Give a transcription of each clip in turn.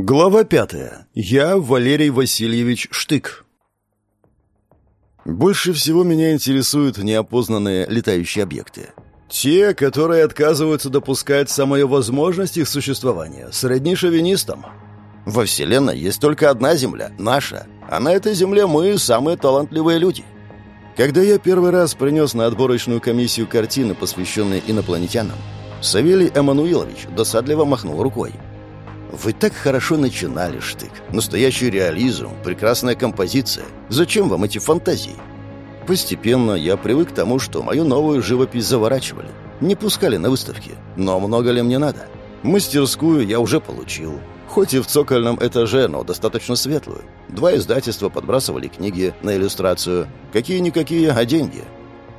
Глава пятая. Я Валерий Васильевич Штык. Больше всего меня интересуют неопознанные летающие объекты. Те, которые отказываются допускать самую возможность их существования, сродни шовинистам. Во Вселенной есть только одна Земля, наша, а на этой Земле мы самые талантливые люди. Когда я первый раз принес на отборочную комиссию картины, посвященные инопланетянам, Савелий Эммануилович досадливо махнул рукой – вы так хорошо начинали, Штык. Настоящий реализм, прекрасная композиция. Зачем вам эти фантазии? Постепенно я привык к тому, что мою новую живопись заворачивали. Не пускали на выставки. Но много ли мне надо? Мастерскую я уже получил. Хоть и в цокольном этаже, но достаточно светлую. Два издательства подбрасывали книги на иллюстрацию. Какие-никакие, а деньги.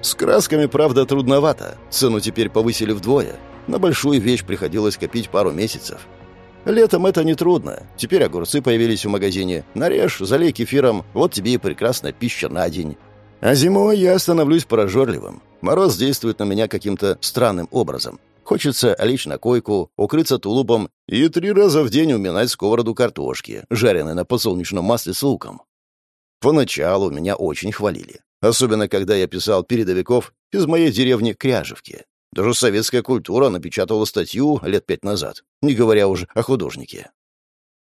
С красками, правда, трудновато. Цену теперь повысили вдвое. На большую вещь приходилось копить пару месяцев. Летом это нетрудно. Теперь огурцы появились в магазине. Нарежь, залей кефиром, вот тебе и прекрасная пища на день. А зимой я становлюсь прожорливым. Мороз действует на меня каким-то странным образом. Хочется лечь на койку, укрыться тулупом и три раза в день уминать сковороду картошки, жареной на подсолнечном масле с луком. Поначалу меня очень хвалили. Особенно, когда я писал передовиков из моей деревни Кряжевки. Даже советская культура напечатала статью лет пять назад, не говоря уже о художнике.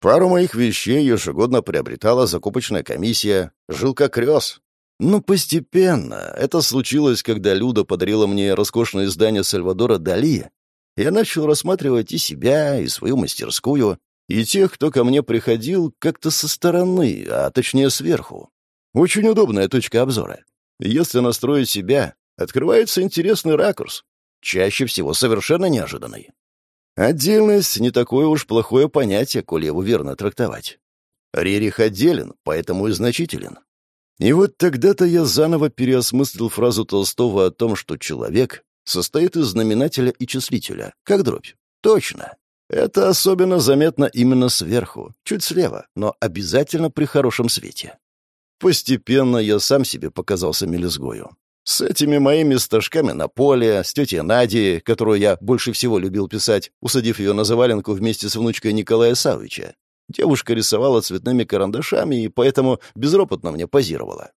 Пару моих вещей ежегодно приобретала закупочная комиссия, жил как рез. Но постепенно это случилось, когда Люда подарила мне роскошное издание Сальвадора Дали. Я начал рассматривать и себя, и свою мастерскую, и тех, кто ко мне приходил, как-то со стороны, а точнее сверху. Очень удобная точка обзора. Если настроить себя, открывается интересный ракурс, чаще всего совершенно неожиданный. Отдельность — не такое уж плохое понятие, коли его верно трактовать. Рерих отделен, поэтому и значителен. И вот тогда-то я заново переосмыслил фразу Толстого о том, что человек состоит из знаменателя и числителя, как дробь. Точно. Это особенно заметно именно сверху, чуть слева, но обязательно при хорошем свете. Постепенно я сам себе показался мелезгою. С этими моими стажками на поле, с тетей Надей, которую я больше всего любил писать, усадив ее на заваленку вместе с внучкой Николая Савича. Девушка рисовала цветными карандашами и поэтому безропотно мне позировала.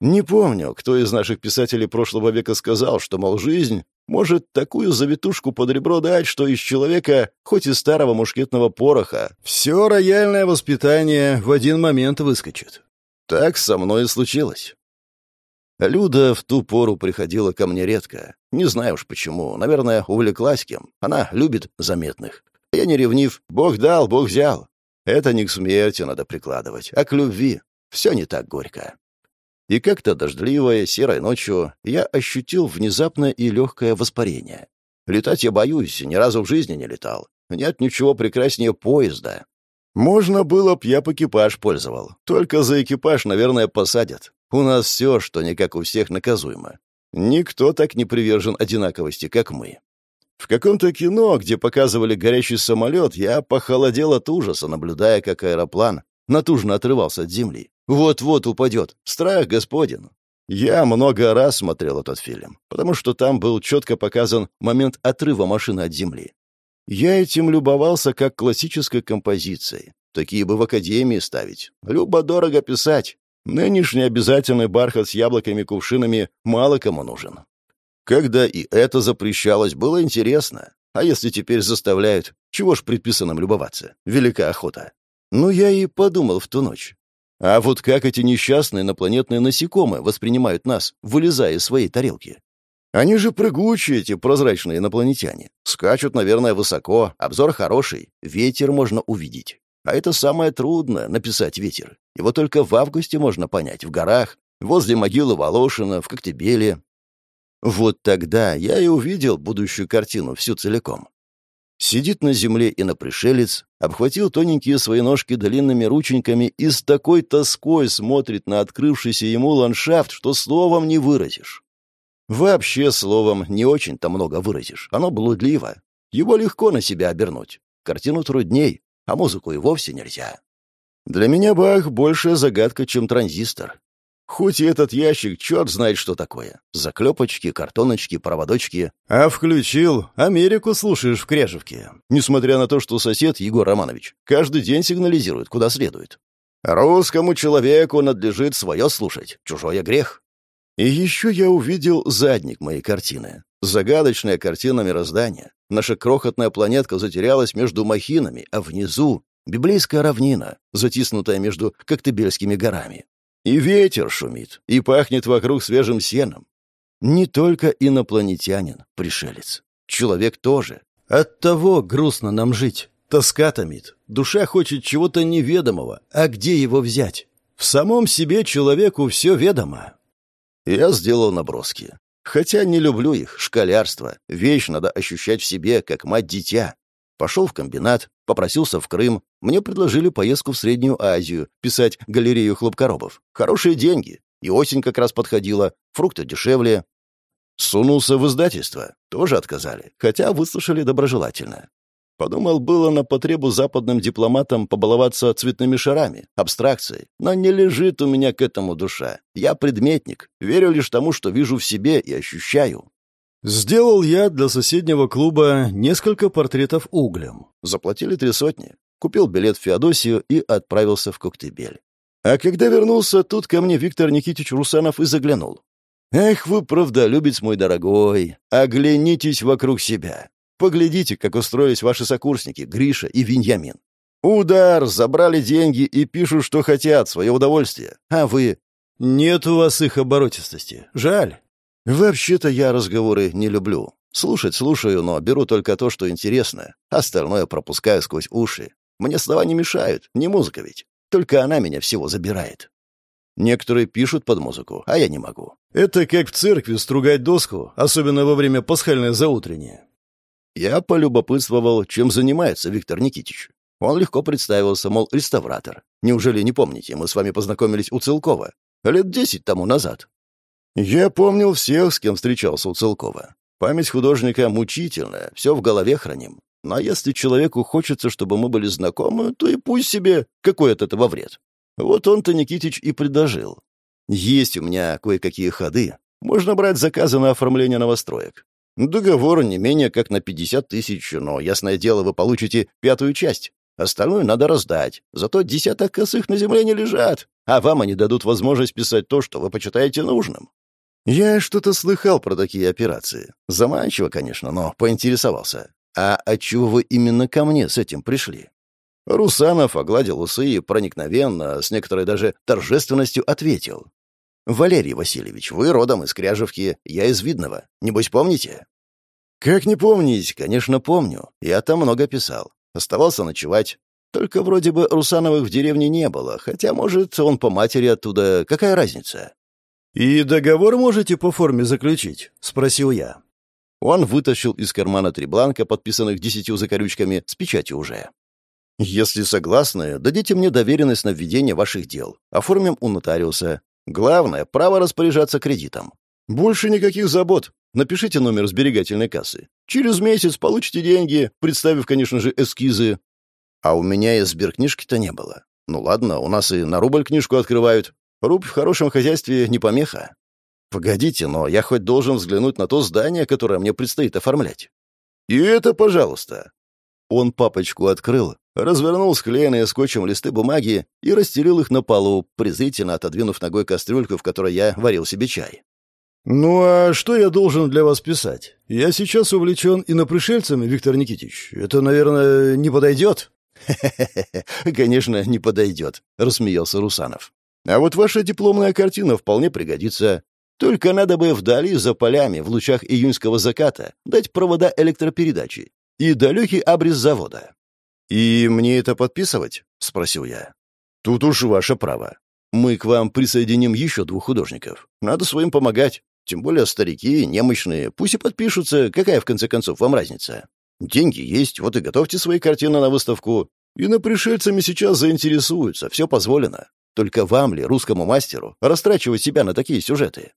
Не помню, кто из наших писателей прошлого века сказал, что, мол, жизнь может такую завитушку под ребро дать, что из человека, хоть и старого мушкетного пороха, все рояльное воспитание в один момент выскочит. Так со мной и случилось. Люда в ту пору приходила ко мне редко. Не знаю уж почему. Наверное, увлеклась кем. Она любит заметных. Я не ревнив. Бог дал, Бог взял. Это не к смерти надо прикладывать, а к любви. Все не так горько. И как-то дождливой, серой ночью я ощутил внезапное и легкое воспарение. Летать я боюсь, ни разу в жизни не летал. Нет ничего прекраснее поезда. Можно было б, я б экипаж пользовал. Только за экипаж, наверное, посадят. У нас все, что не как у всех, наказуемо. Никто так не привержен одинаковости, как мы. В каком-то кино, где показывали горящий самолет, я похолодел от ужаса, наблюдая, как аэроплан натужно отрывался от земли. Вот-вот упадет. Страх господин. Я много раз смотрел этот фильм, потому что там был четко показан момент отрыва машины от земли. Я этим любовался как классической композицией. Такие бы в академии ставить. Любо-дорого писать. Нынешний обязательный бархат с яблоками-кувшинами мало кому нужен. Когда и это запрещалось, было интересно. А если теперь заставляют, чего ж предписанным любоваться? Велика охота. Ну, я и подумал в ту ночь. А вот как эти несчастные инопланетные насекомые воспринимают нас, вылезая из своей тарелки? Они же прыгучие, эти прозрачные инопланетяне. Скачут, наверное, высоко, обзор хороший, ветер можно увидеть. А это самое трудное — написать ветер. Его только в августе можно понять, в горах, возле могилы Волошина, в Коктебеле. Вот тогда я и увидел будущую картину всю целиком. Сидит на земле и на пришелец, обхватил тоненькие свои ножки длинными рученьками и с такой тоской смотрит на открывшийся ему ландшафт, что словом не выразишь. Вообще словом не очень-то много выразишь, оно блудливо. Его легко на себя обернуть. Картину трудней, а музыку и вовсе нельзя. Для меня Бах — большая загадка, чем транзистор. Хоть и этот ящик, черт знает, что такое. Заклепочки, картоночки, проводочки. А включил, Америку слушаешь в Кряжевке. Несмотря на то, что сосед, Егор Романович, каждый день сигнализирует, куда следует. Русскому человеку надлежит свое слушать, чужое грех. И еще я увидел задник моей картины. Загадочная картина мироздания. Наша крохотная планетка затерялась между махинами, а внизу — библейская равнина, затиснутая между Коктебельскими горами. И ветер шумит, и пахнет вокруг свежим сеном. Не только инопланетянин, пришелец. Человек тоже. Оттого грустно нам жить. Тоска томит. Душа хочет чего-то неведомого. А где его взять? В самом себе человеку все ведомо. Я сделал наброски. Хотя не люблю их, школярство. Вещь надо ощущать в себе, как мать-дитя. Пошел в комбинат, попросился в Крым. Мне предложили поездку в Среднюю Азию, писать галерею хлопкоробов. Хорошие деньги. И осень как раз подходила, фрукты дешевле. Сунулся в издательство. Тоже отказали, хотя выслушали доброжелательно. Подумал было на потребу западным дипломатам побаловаться цветными шарами, абстракцией. Но не лежит у меня к этому душа. Я предметник, верю лишь тому, что вижу в себе и ощущаю. Сделал я для соседнего клуба несколько портретов углем. Заплатили три сотни. Купил билет в Феодосию и отправился в Коктебель. А когда вернулся, тут ко мне Виктор Никитич Русанов и заглянул. «Эх вы, правдолюбец мой дорогой, оглянитесь вокруг себя. Поглядите, как устроились ваши сокурсники, Гриша и Виньямин. Удар, забрали деньги и пишут, что хотят, свое удовольствие. А вы... Нет у вас их оборотистости. Жаль. Вообще-то я разговоры не люблю. Слушать слушаю, но беру только то, что интересно. Остальное пропускаю сквозь уши. Мне слова не мешают, не музыка ведь. Только она меня всего забирает. Некоторые пишут под музыку, а я не могу. Это как в церкви стругать доску, особенно во время пасхальной заутренней. Я полюбопытствовал, чем занимается Виктор Никитич. Он легко представился, мол, реставратор. Неужели не помните, мы с вами познакомились у Целкова? Лет десять тому назад. Я помнил всех, с кем встречался у Целкова. Память художника мучительная, все в голове храним. Но если человеку хочется, чтобы мы были знакомы, то и пусть себе, какой от этого вред. Вот он-то Никитич и предложил. Есть у меня кое-какие ходы. Можно брать заказы на оформление новостроек. Договор не менее как на 50 тысяч, но, ясное дело, вы получите пятую часть. Остальное надо раздать. Зато десяток косых на земле не лежат, а вам они дадут возможность писать то, что вы почитаете нужным. Я что-то слыхал про такие операции. Заманчиво, конечно, но поинтересовался. А отчего вы именно ко мне с этим пришли? Русанов огладил усы и проникновенно, с некоторой даже торжественностью ответил. «Валерий Васильевич, вы родом из Кряжевки, я из Видного. Небось, помните?» «Как не помнить? Конечно, помню. Я там много писал. Оставался ночевать. Только вроде бы Русановых в деревне не было, хотя, может, он по матери оттуда. Какая разница?» «И договор можете по форме заключить?» — спросил я. Он вытащил из кармана три бланка, подписанных десятью закорючками, с печатью уже. «Если согласны, дадите мне доверенность на введение ваших дел. Оформим у нотариуса. Главное — право распоряжаться кредитом. Больше никаких забот. Напишите номер сберегательной кассы. Через месяц получите деньги, представив, конечно же, эскизы. А у меня и сберкнижки-то не было. Ну ладно, у нас и на рубль книжку открывают. Рубь в хорошем хозяйстве не помеха. Погодите, но я хоть должен взглянуть на то здание, которое мне предстоит оформлять. И это, пожалуйста. Он папочку открыл, развернул склеенные скотчем листы бумаги и расстелил их на полу, презрительно отодвинув ногой кастрюльку, в которой я варил себе чай. «Ну а что я должен для вас писать? Я сейчас увлечен инопришельцами, Виктор Никитич. Это, наверное, не подойдет?» «Конечно, не подойдет», — рассмеялся Русанов. А вот ваша дипломная картина вполне пригодится. Только надо бы вдали за полями, в лучах июньского заката, дать провода электропередачи и далекий абрис завода. «И мне это подписывать?» — спросил я. «Тут уж ваше право. Мы к вам присоединим еще двух художников. Надо своим помогать. Тем более старики, немощные. Пусть и подпишутся. Какая, в конце концов, вам разница? Деньги есть, вот и готовьте свои картины на выставку. И на пришельцами сейчас заинтересуются. Все позволено. Только вам ли, русскому мастеру, растрачивать себя на такие сюжеты?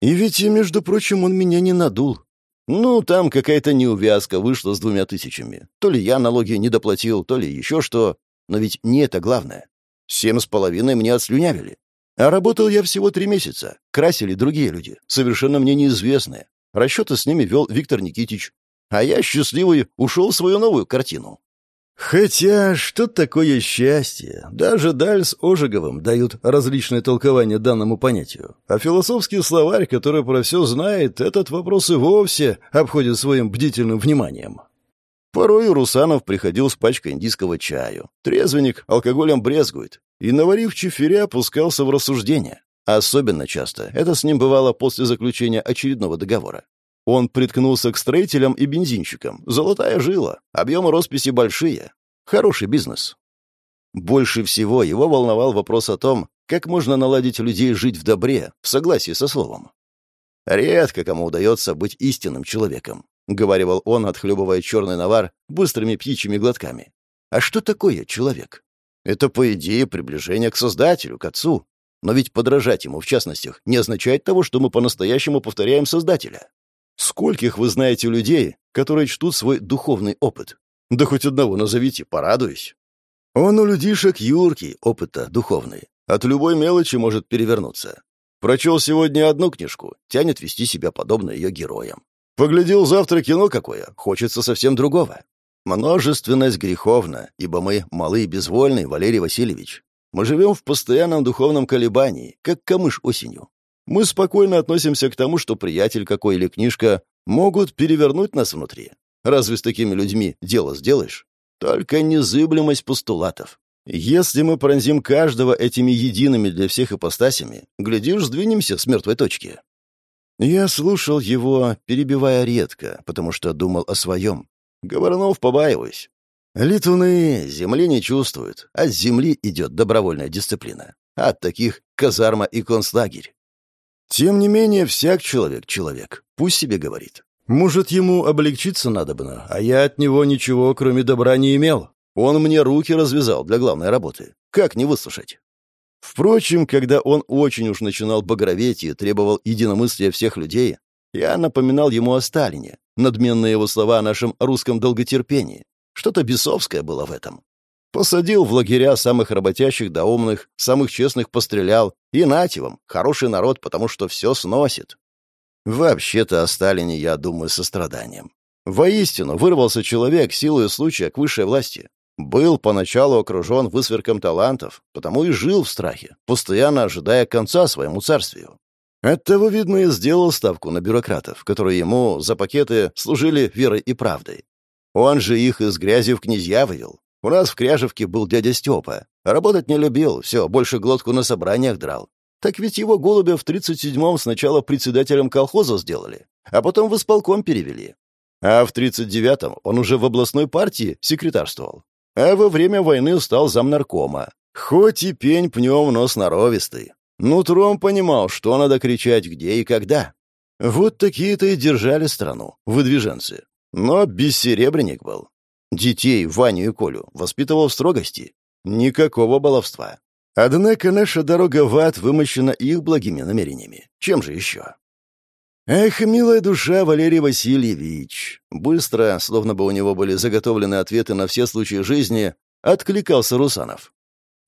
И ведь, между прочим, он меня не надул. Ну, там какая-то неувязка вышла с двумя тысячами. То ли я налоги не доплатил, то ли еще что. Но ведь не это главное. Семь с половиной мне отслюнявили. А работал я всего три месяца. Красили другие люди, совершенно мне неизвестные. Расчеты с ними вел Виктор Никитич. А я, счастливый, ушел в свою новую картину. Хотя, что такое счастье? Даже Даль с Ожеговым дают различные толкования данному понятию. А философский словарь, который про все знает, этот вопрос и вовсе обходит своим бдительным вниманием. Порой Русанов приходил с пачкой индийского чаю. Трезвенник алкоголем брезгует. И, наварив чиферя, опускался в рассуждения. Особенно часто это с ним бывало после заключения очередного договора. Он приткнулся к строителям и бензинщикам. Золотая жила, объемы росписи большие. Хороший бизнес. Больше всего его волновал вопрос о том, как можно наладить людей жить в добре, в согласии со словом. «Редко кому удается быть истинным человеком», — говаривал он, отхлебывая черный навар быстрыми птичьими глотками. «А что такое человек? Это, по идее, приближение к Создателю, к Отцу. Но ведь подражать ему, в частностях, не означает того, что мы по-настоящему повторяем Создателя. Скольких вы знаете людей, которые чтут свой духовный опыт? Да хоть одного назовите, порадуюсь. Он у людишек юркий, опыта духовный. От любой мелочи может перевернуться. Прочел сегодня одну книжку, тянет вести себя подобно ее героям. Поглядел завтра кино какое, хочется совсем другого. Множественность греховна, ибо мы малы и безвольны, Валерий Васильевич. Мы живем в постоянном духовном колебании, как камыш осенью. Мы спокойно относимся к тому, что приятель какой или книжка могут перевернуть нас внутри. Разве с такими людьми дело сделаешь? Только незыблемость постулатов. Если мы пронзим каждого этими едиными для всех ипостасями, глядишь, сдвинемся с мертвой точки. Я слушал его, перебивая редко, потому что думал о своем. Говорнов побаиваюсь. Летуны земли не чувствуют, от земли идет добровольная дисциплина. От таких казарма и концлагерь. Тем не менее, всяк человек — человек. Пусть себе говорит. Может, ему облегчиться надобно, а я от него ничего, кроме добра, не имел. Он мне руки развязал для главной работы. Как не выслушать? Впрочем, когда он очень уж начинал багроветь и требовал единомыслия всех людей, я напоминал ему о Сталине, надменные его слова о нашем русском долготерпении. Что-то бесовское было в этом. Посадил в лагеря самых работящих да умных, самых честных пострелял. И нате хороший народ, потому что все сносит. Вообще-то о Сталине я думаю со страданием. Воистину, вырвался человек силой случая к высшей власти. Был поначалу окружен высверком талантов, потому и жил в страхе, постоянно ожидая конца своему царствию. Оттого, видно, и сделал ставку на бюрократов, которые ему за пакеты служили верой и правдой. Он же их из грязи в князья вывел, у нас в Кряжевке был дядя Степа. Работать не любил, все, больше глотку на собраниях драл. Так ведь его голубя в 37-м сначала председателем колхоза сделали, а потом в исполком перевели. А в 39-м он уже в областной партии секретарствовал. А во время войны стал замнаркома. Хоть и пень пнем, но сноровистый. Нутром понимал, что надо кричать где и когда. Вот такие-то и держали страну, выдвиженцы. Но бессеребренник был. Детей, Ваню и Колю, воспитывал в строгости. Никакого баловства. Однако наша дорога в ад вымощена их благими намерениями. Чем же еще? Эх, милая душа, Валерий Васильевич. Быстро, словно бы у него были заготовлены ответы на все случаи жизни, откликался Русанов.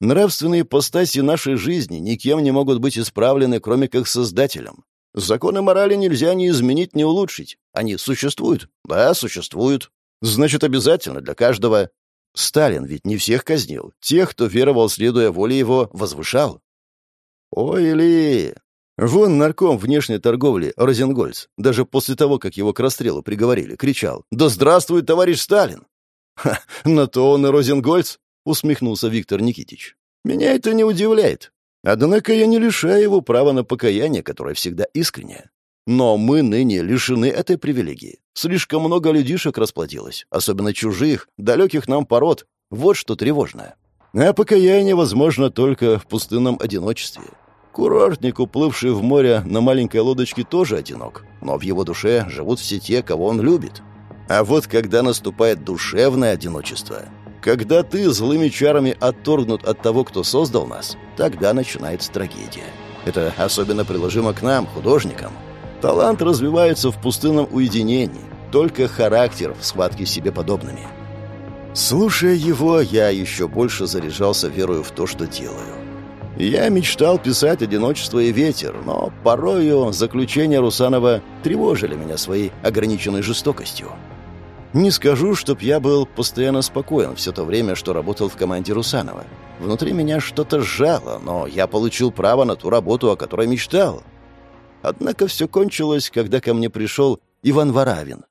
Нравственные постаси нашей жизни никем не могут быть исправлены, кроме как Создателем. Законы морали нельзя ни изменить, ни улучшить. Они существуют. Да, существуют. Значит, обязательно для каждого. Сталин ведь не всех казнил. Тех, кто веровал, следуя воле его, возвышал. Ой, ли! Вон нарком внешней торговли Розенгольц, даже после того, как его к расстрелу приговорили, кричал «Да здравствует товарищ Сталин!» «Ха, на то он и Розенгольц!» — усмехнулся Виктор Никитич. «Меня это не удивляет. Однако я не лишаю его права на покаяние, которое всегда искреннее. Но мы ныне лишены этой привилегии. Слишком много людишек расплодилось, особенно чужих, далеких нам пород. Вот что тревожно. А покаяние возможно только в пустынном одиночестве. Курортник, уплывший в море на маленькой лодочке, тоже одинок, но в его душе живут все те, кого он любит. А вот когда наступает душевное одиночество, когда ты злыми чарами отторгнут от того, кто создал нас, тогда начинается трагедия. Это особенно приложимо к нам, художникам. Талант развивается в пустынном уединении, только характер в схватке с себе подобными. Слушая его, я еще больше заряжался верою в то, что делаю. Я мечтал писать «Одиночество и ветер», но порою заключения Русанова тревожили меня своей ограниченной жестокостью. Не скажу, чтоб я был постоянно спокоен все то время, что работал в команде Русанова. Внутри меня что-то сжало, но я получил право на ту работу, о которой мечтал. Однако все кончилось, когда ко мне пришел Иван Варавин.